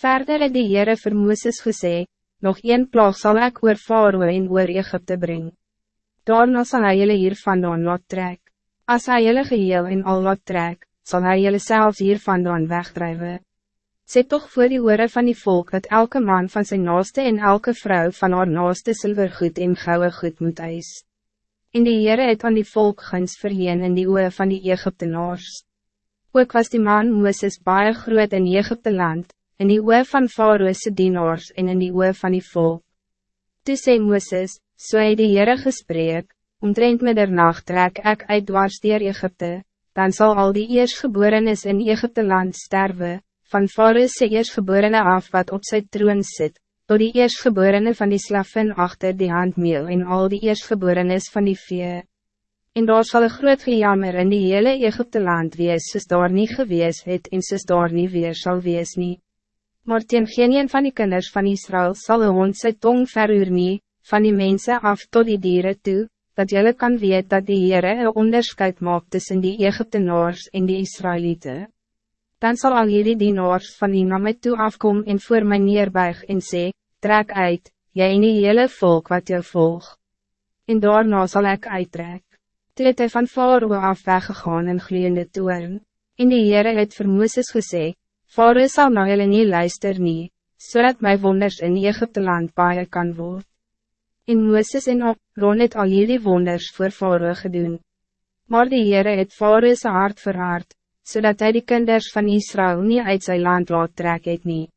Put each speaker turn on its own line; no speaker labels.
Verder het die Heere vir Mooses gesê, nog een plaag zal ik oor Faroe en oor Egypte brengen. Daarna sal hy julle hier vandaan laat trek. As hy julle geheel en al laat trek, sal hy julle selfs hier vandaan wegdrijven. Sê toch voor die oore van die volk dat elke man van zijn naaste en elke vrouw van haar naaste silvergoed en gouden goed moet eis. En die Heere het aan die volk guns verleen in die oor van die Egyptenaars. Ook was die man Mooses baie groot in Egypte land, in die oor van Faroese dienaars en in die oor van die volk. Toe sê Mooses, so het die Heere gesprek, omtrent middernacht trek ek uit dwars dier Egypte, dan zal al die eersgeborenes in Egypte land sterven, van Faroese eersgeborene af wat op zijn troon zit, tot die eersgeborene van die slaffen achter die handmeel en al die eersgeborenes van die vee. En daar zal een groot gejammer in die hele Egypte land wees, soos daar nie gewees het en soos daar nie weer sal wees nie. Maar teen geen een van die kinders van Israël zal een hond sy tong verroer nie, van die mensen af tot die dieren toe, dat jullie kan weet dat die Heere een onderscheid maakt tussen die Egyptenaars en die Israëlieten. Dan zal al jullie dienaars van die na my toe afkom en voor my neerbuig en sê, trek uit, jy en die hele volk wat jou volg. En daarna zal ik uittrek. Toe het hy van Faroe af weggegaan in gloeiende toeren. En die Heere het vir Mooses gesê, Faroe sal na julle nie luister nie, zodat so my wonders in Egypte land baie kan word. En Mooses en Aaron het al jullie wonders voor Faroe gedoen. Maar die Heere het Faroe sy hart verhaard, zodat hij de kinders van Israël niet uit zijn land laat trek het nie.